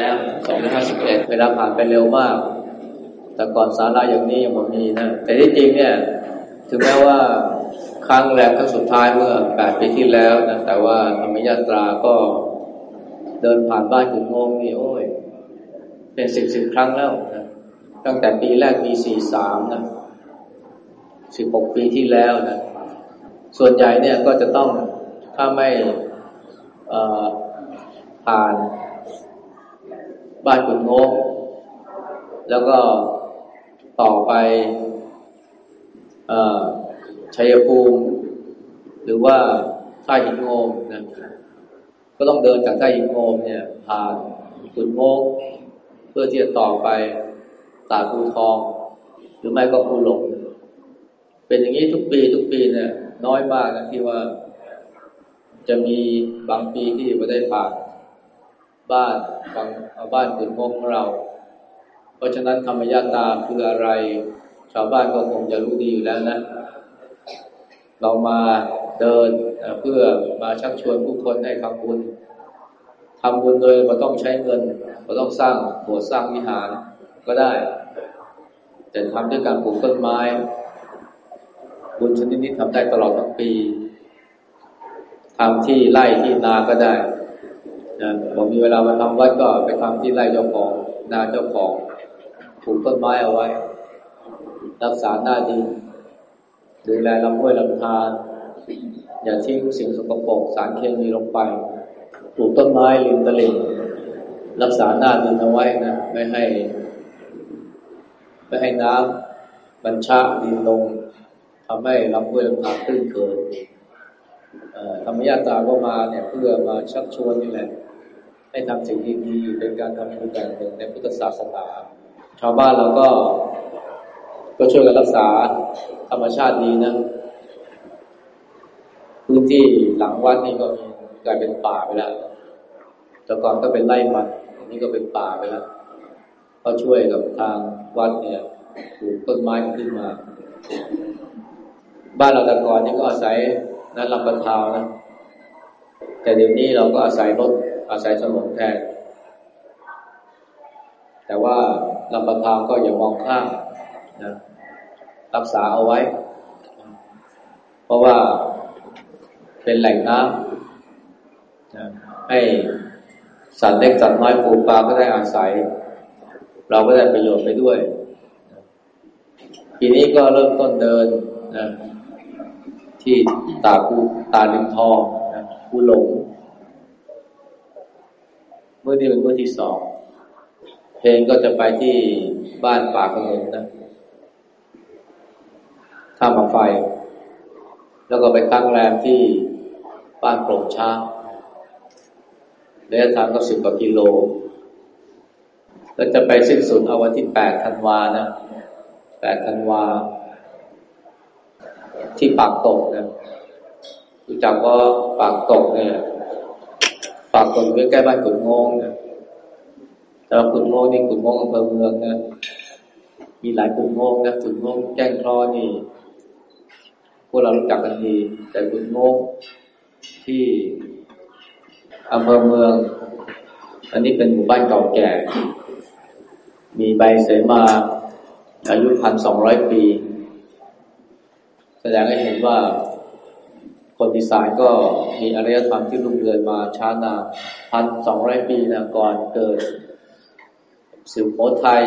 แล้วสองพันห้าสิบเวลาผ่านไปเร็วมาก แต่ก่อนสาราอย่างนี้ยังไม่มีนะ แต่ที่จริงเนี่ย ถึงแม้ว่าครั้งแรมครั้งสุดท้ายเมื่อแปดปีที่แล้วนะ แต่ว่าธรรมยาตราก็เดินผ่านบ้านขุนงงนี่โอ้ย เป็นสิบสิบครั้งแล้วนะ ตั้งแต่ปีแรกปีสี่สามนะสิบหกปีที่แล้วนะ ส่วนใหญ่เนี่ยก็จะต้องถ้าไม่ผ่าน บ้านขุนงกแล้วก็ต่อไปชัยภูมิ หรือว่าท่าหินโงมนะก็ต้องเดินจากท่าหินโงมเนี่ยผ่านขุนงกเพื่อที่จะต่อไปตาดภูทอง หรือไม่ก็ภูหลง เป็นอย่างนี้ทุกปีทุกปีเนี่ย น้อยมากนะที่ว่า จะมีบางปีที่ไม่ได้ผ่าน บ้านบางบ้านขุนงงของเรา เพราะฉะนั้นธรรมญาตาคืออะไร ชาวบ้านก็คงจะรู้ดีอยู่แล้วนะ เรามาเดินเพื่อมาชักชวนผู้คนให้ทำบุญทำบุญโดยเราต้องใช้เงินเราต้องสร้างโบสถ์สร้างวิหารก็ได้ แต่ทำด้วยการปลูกต้นไม้ บุญชนิดนี้ทำได้ตลอดทั้งปีทำที่ไร่ที่นาก็ได้ นะผมมีเวลามาทำวัดก็ไปทำที่ไร่เจ้าของนาเจ้าของปลูกต้นไม้เอาไว้ รักษาหน้าดินดูแลลำห้วยลำธารอย่าทิ้งสิ่งสกปรกสารเคมีลงไปปลูกต้นไม้ริมตลิ่งรักษาหน้าดินเอาไว้นะไม่ให้ ไม่ให้น้ำบัญชาดินลงทำให้ลำห้วยลำธารตื้นเกินธรรมญาตาก็มาเนี่ยเพื่อมาชักชวนนี่แหละ ให้ทำสิ่งดีๆเป็นการทำบุญแบบหนึ่งในพุทธศาสนาชาวบ้านเราก็ก็ช่วยกันรักษาธรรมชาติดีนะพื้นที่หลังวัดนี่ก็มีกลายเป็นป่าไปแล้วแต่ก่อนก็เป็นไร่มันอันนี้ก็เป็นป่าไปแล้วก็ช่วยกับทางวัดเนี่ยปลูกต้นไม้ขึ้นมา บ้านเราแต่ก่อนนี่ก็อาศัยนั้นลำปะทาวนะแต่เดี๋ยวนี้เราก็อาศัยรถ อาศัยถนนแทน แต่ว่าลำปะทาวก็อย่ามองข้ามนะรักษาเอาไว้ เพราะว่าเป็นแหล่งน้ำนะให้สัตว์เล็กสัตว์น้อยปูปลาก็ได้อาศัย เราก็ได้ประโยชน์ไปด้วยทีนี้ก็เริ่มต้นเดินนะที่ตาคูตาลิมทองนะคูหลง มื่อนี้เป็นเมื่อที่สอง เพลงก็จะไปที่บ้านป่าขนุนนะท่ามาไฟ แล้วก็ไปตั้งแรมที่บ้านโปร่งช้างระยะทางก็สิบกว่ากิโล แล้วจะไปสิ้นสุดเอาวันที่แปดธันวานะแปดธันวา ที่ปากตกนะรู้จักว่าปากตกเนี่ย ปากตกอยู่ใกล้บ้านขุนงงนะแต่ขุนงงนี่ขุนงงอำเภอเมืองนะมีหลายขุนงงนะขุนงงแจ้งคลอนี่พวกเรารู้จักกันดีแต่ขุนงงที่อำเภอเมือง อันนี้เป็นหมู่บ้านเก่าแก่ มีใบเสมาอายุพันสองร้อยปี แสดงให้เห็นว่า คนอีสานก็มีอารยธรรมที่รุ่งเรืองมาช้านานพันสองร้อยปีนะก่อนเกิดสุโขทัย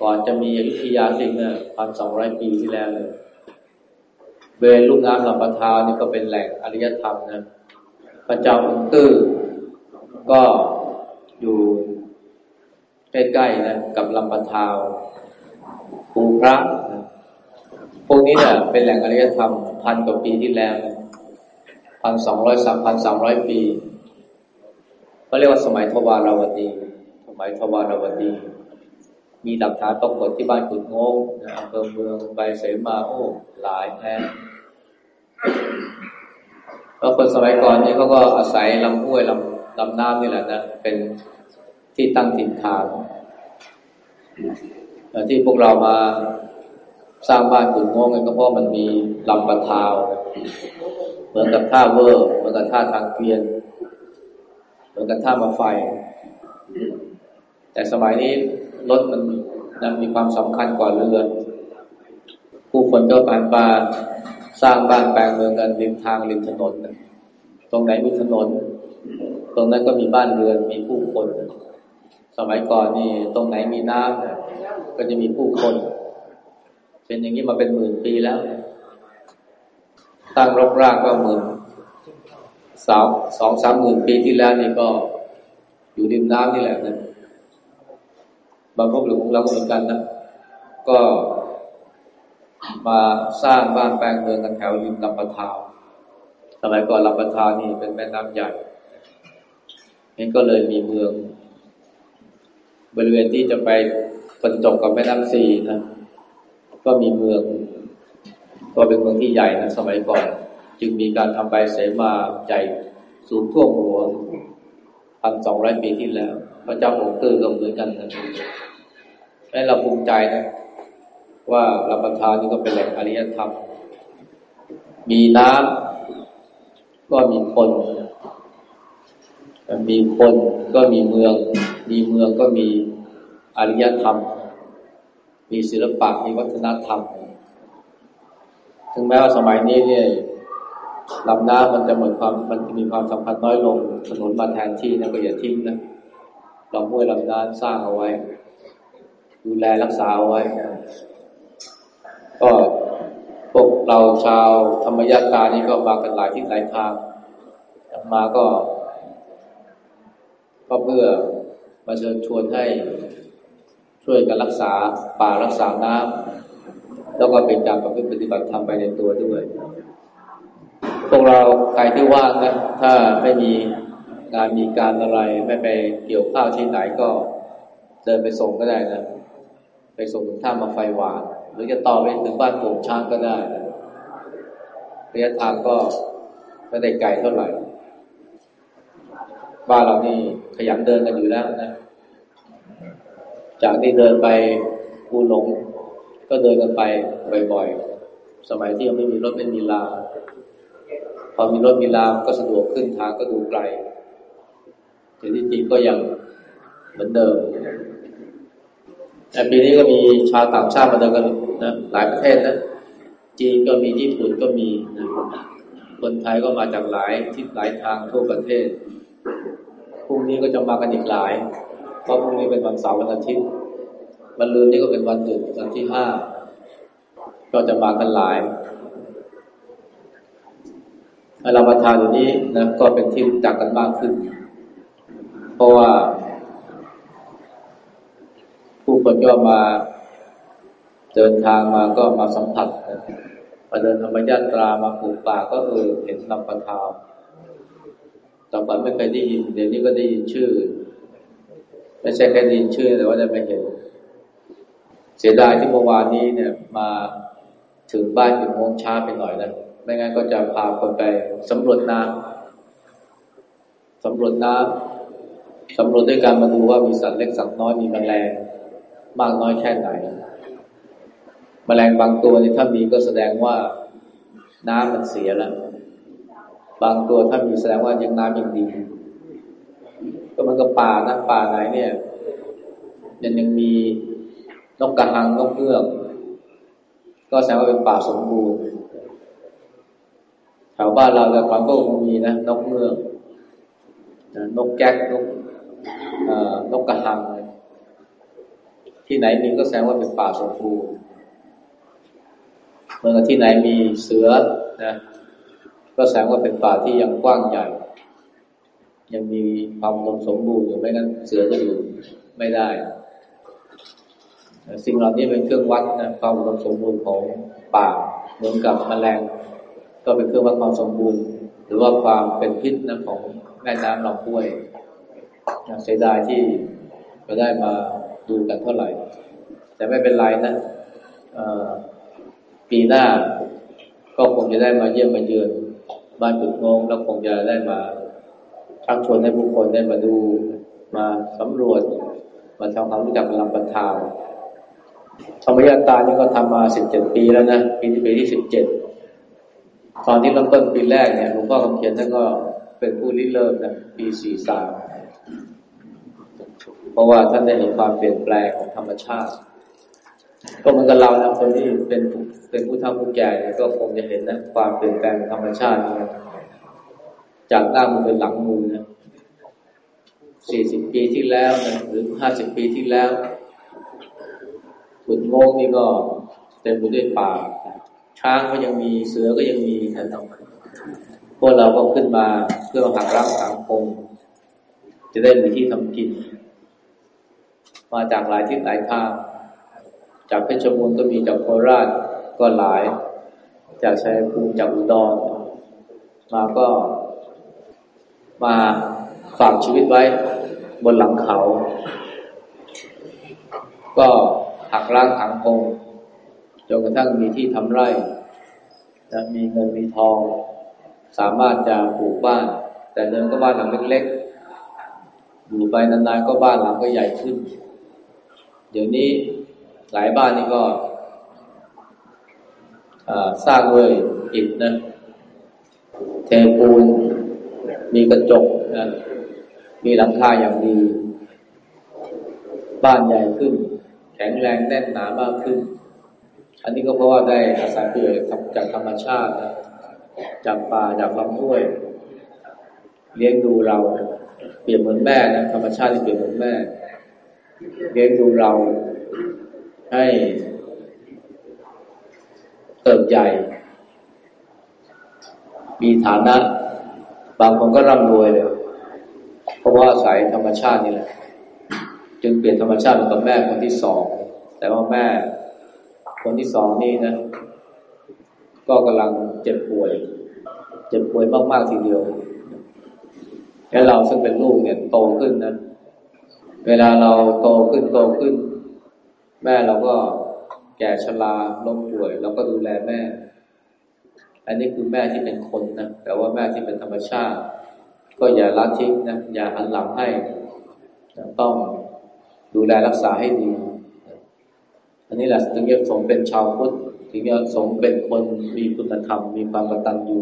ก่อนจะมีอยุธยาสิงเนี่ยพันสองร้อยปีที่แล้วเลยเบรลูกน้ำลำปะทานี่ก็เป็นแหล่งอารยธรรมนะพระเจ้าองค์ตื้อก็อยู่ใกล้ๆนะกับลำปะทาวภูพระนะพวกนี้เนี่ยเป็นแหล่งอารยธรรมพันกว่าปีที่แล้ว พันสองร้อยสามพันสามร้อยปีเขาเรียกว่าสมัยทวาราวดี สมัยทวาราวดี มีหลักฐานปรากฏที่บ้านขุดงงอำเภอเมืองใบเสมาโอ้หลายแห่แล้วคนสมัยก่อนนี่เขาก็อาศัยลำห้วยลำลำน้ำนี่แหละนะเป็นที่ตั้งถิ่นฐานที่พวกเรามาสร้างบ้านขุนงงกันก็เพราะมันมีลำปะทาว เหมือนกับท่าเวอร์เหมือนกับท่าทางเกวียน เหมือนกับท่ามาไฟ แต่สมัยนี้รถมันนะมีความสำคัญกว่าเรือ ผู้คนก็ผ่านมาสร้างบ้านแปลงเมืองกันริมทางริมถนนตรงไหนมีถนน ตรงนั้นก็มีบ้านเรือนมีผู้คน สมัยก่อนนี่ตรงไหนมีน้ำก็จะมีผู้คน เป็นอย่างนี้มาเป็นหมื่นปีแล้ว ตั้งรกรากก็หมื่นสาวสองสามหมื่นปีที่แล้วนี่ก็อยู่ริมน้ำนี่แหละนะบางพวกหลวงของเราเหมือนกันนะ ก็มาสร้างบ้านแปลงเมืองกันแถวริมลำปะทาวสมัยก่อนลำปะทาวนี่เป็นแม่น้ำใหญ่นี่ก็เลยมีเมือง บริเวณที่จะไปบรรจบกับแม่น้ำซีนะ ก็มีเมือง ก็เป็นเมืองที่ใหญ่นะสมัยก่อน จึงมีการทำใบเสมาใหญ่สูงท่วมหัวพันสองร้อยปีที่แล้ว พระเจ้าหงตื่นก็เหมือนกันนะให้เราภูมิใจนะ ว่าลำปทานนี่ก็เป็นแหล่งอริยธรรม มีน้ำก็มีคนมีคนก็มีเมือง มีเมืองก็มีอริยธรรม มีศิลปะ มีวัฒนธรรม ถึงแม้ว่าสมัยนี้เนี่ยลำน้ำมันจะเหมดความมันมีความสำคัญน้อยลงถนนมาแทนที่นะก็อย่าทิ้งนะลำห้วยลำน้ำสร้างเอาไว้ ดูแลรักษาเอาไว้ ก็พวกเราชาวธรรมยาตานี่ก็มากันหลายที่หลายทางมาก็ ก็เพื่อมาเชิญชวนให้ช่วยกันรักษาป่ารักษาน้ำ แล้วก็เป็นการประพฤติปฏิบัติธรรมไปในตัวด้วย พวกเราใครที่ว่างนะถ้าไม่มีงานมีการอะไรไม่ไปเกี่ยวข้าวที่ไหนก็เดินไปส่งก็ได้นะ ไปส่งถึงท่ามาไฟหวาน หรือจะต่อไปถึงบ้านโป่งช้างก็ได้นะระยะทางก็ไม่ได้ไกลเท่าไหร่ บ้านเรานี่ขยันเดินกันอยู่แล้วนะ จากที่เดินไปปูหลง ก็เดินกันไปบ่อยๆ สมัยที่ยังไม่มีรถไม่มีลา พอมีรถมีลาก็สะดวกขึ้นทางก็ดูไกลแต่ที่จริงก็ยังเหมือนเดิม แต่ปีนี้ก็มีชาวต่างชาติมาเดินกันนะหลายประเทศนะ จีนก็มีญี่ปุ่นก็มีนะคนไทยก็มาจากหลายทิศหลายทางทั่วประเทศ พรุ่งนี้ก็จะมากันอีกหลาย เพราะพรุ่งนี้เป็นวันเสาร์วันอาทิตย์ วันลืนนี้ก็เป็นวันหยุดวันที่ห้าก็จะมากันหลายเราประทานอยู่นี้นะก็เป็นที่รู้จักกันมากขึ้น เพราะว่า ผู้คนก็มา เดินทางมาก็มาสัมผัสมาเดินธรรมญาตรามาปลูกป่าก็เออเห็นลำปะทาวต่ก่อนไม่เคยได้ยิน เดี๋ยวนี้ก็ได้ยินชื่อ ไม่ใช่แค่ได้ยินชื่อแต่ว่าได้ไม่เห็น เสียดายที่เมื่อวานนี้เนี่ยมาถึงบ้านถึงโมงช้าไปหน่อยนะไม่งั้นก็จะพาคนไปสำรวจน้ำสำรวจน้ำสำรวจด้วยการมาดูว่ามีสัตว์เล็กสัตว์น้อยมีแมลงมากน้อยแค่ไหนมแมลงบางตัวนี่ถ้ามีก็แสดงว่าน้ำมันเสียแล้ว บางตัวถ้ามีแสดงว่ายังน้ำยังดี ก็มันก็ป่านะป่าไหนเนี่ยยังยังมี นกกระหังนกเงือก ก็แสดงว่าเป็นป่าสมบูรณ์แถวบ้านเราแต่ก่อนก็คงมีนะนกเงือกนกแก๊กนกนกกระหัง ที่ไหนมีก็แสดงว่าเป็นป่าสมบูรณ์เมื่อที่ไหนมีเสือนะก็แสดงว่าเป็นป่าที่ยังกว้างใหญ่ ยังมีความสมสมบูรณ์อยู่ไม่งั้นเสือจะอยู่ไม่ได้ สิ่งเหล่านี้เป็นเครื่องวัดนะความสมสมบูรณ์ของป่าเหมือนกับแมลง ก็เป็นเครื่องวัดความสมบูรณ์ หรือว่าความเป็นพิษนะของแม่น้ำลำห้วยเสียดายที่ก็ได้มาดูกันเท่าไหร่ แต่ไม่เป็นไรนะปีหน้าก็คงจะได้มาเยี่ยมมาเยือนบ้านจุดงงแล้วคงจะได้มาชักชวนให้ผู้คนได้มาดูมาสำรวจ มาทำความรู้จักลำปะทาว ธรรมยาตานี่ก็ทำมาสิบเจ็ดปีแล้วนะปีที่ปีที่สิบเจ็ดตอนที่เริ่มต้นปีแรกเนี่ยหลวงพ่อคำเขียนท่านก็เป็นผู้ริเริ่มนะปีสี่สามเพราะว่าท่านได้เห็นความเปลี่ยนแปลงของธรรมชาติ ก็เหมือนกับเรานะคนที่เป็นเป็นผู้ทำผู้แก่เนี่ยก็คงจะเห็นนะความเปลี่ยนแปลงของธรรมชาตินะจากหน้ามือเป็นหลังมือนะสี่สิบปีที่แล้วนะหรือห้าสิบปีที่แล้ว ขุนโมงนี่ก็เต็มไปด้วยป่า ช้างก็ยังมีเสือก็ยังมีนะพวกเราก็ขึ้นมาเพื่อหักรักสังคมจะได้มีที่ทำกิน มาจากหลายที่หลายทางจากเพชรบูรณ์ก็มีจากโคราชก็หลาย จากชัยภูมิจากอุดรมาก็มาฝากชีวิตไว้บนหลังเขา ก็ หักล้างถังคงจนกระทั่งมีที่ทำไร่จะมีเงินมีทอง สามารถจะปลูกบ้าน แต่เดิมก็บ้านหลังเล็กๆอยู่ไปนานๆก็บ้านหลังก็ใหญ่ขึ้น เดี๋ยวนี้หลายบ้านนี่ก็สร้างด้วยอิฐนะเทปูน มีกระจกนะมีหลังคาอย่างดี บ้านใหญ่ขึ้น ข็งแรงแน่นหนามากขึ้น อันนี้ก็เพราะว่าได้อาศัยประโยชน์จากธรรมชาตินะจากป่าจากลำห้วย เลี้ยงดูเรา เปรียบเหมือนแม่นะธรรมชาติเปรียบเหมือนแม่ เลี้ยงดูเราให้เติบใหญ่ มีฐานะ บางคนก็ร่ำรวยเลย เพราะว่าอาศัยธรรมชาตินี่แหละ จึงเปลี่ยนธรรมชาติเป็นกับแม่คนที่สอง แต่ว่าแม่คนที่สองนี่นะ ก็กำลังเจ็บป่วย เจ็บป่วยมากๆทีเดียวแล้วเราซึ่งเป็นลูกเนี่ยโตขึ้นนะเวลาเราโตขึ้นโตขึ้น แม่เราก็แก่ชราล้มป่วยเราก็ดูแลแม่ อันนี้คือแม่ที่เป็นคนนะแต่ว่าแม่ที่เป็นธรรมชาติ ก็อย่าละทิ้งนะอย่าหันหลังให้ต้อง ดูแลรักษาให้ดี อันนี้แหละถึงจะสมเป็นชาวพุทธถึงจะสมเป็นคนมีคุณธรรม มีความกตัญญู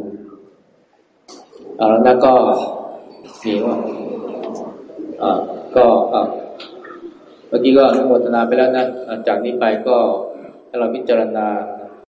เอาแล้วก็มีว่าอ่าก็อ่าเมื่อกี้ก็อนุโมทนาไปแล้วนะ จากนี้ไปก็ให้เราพิจารณา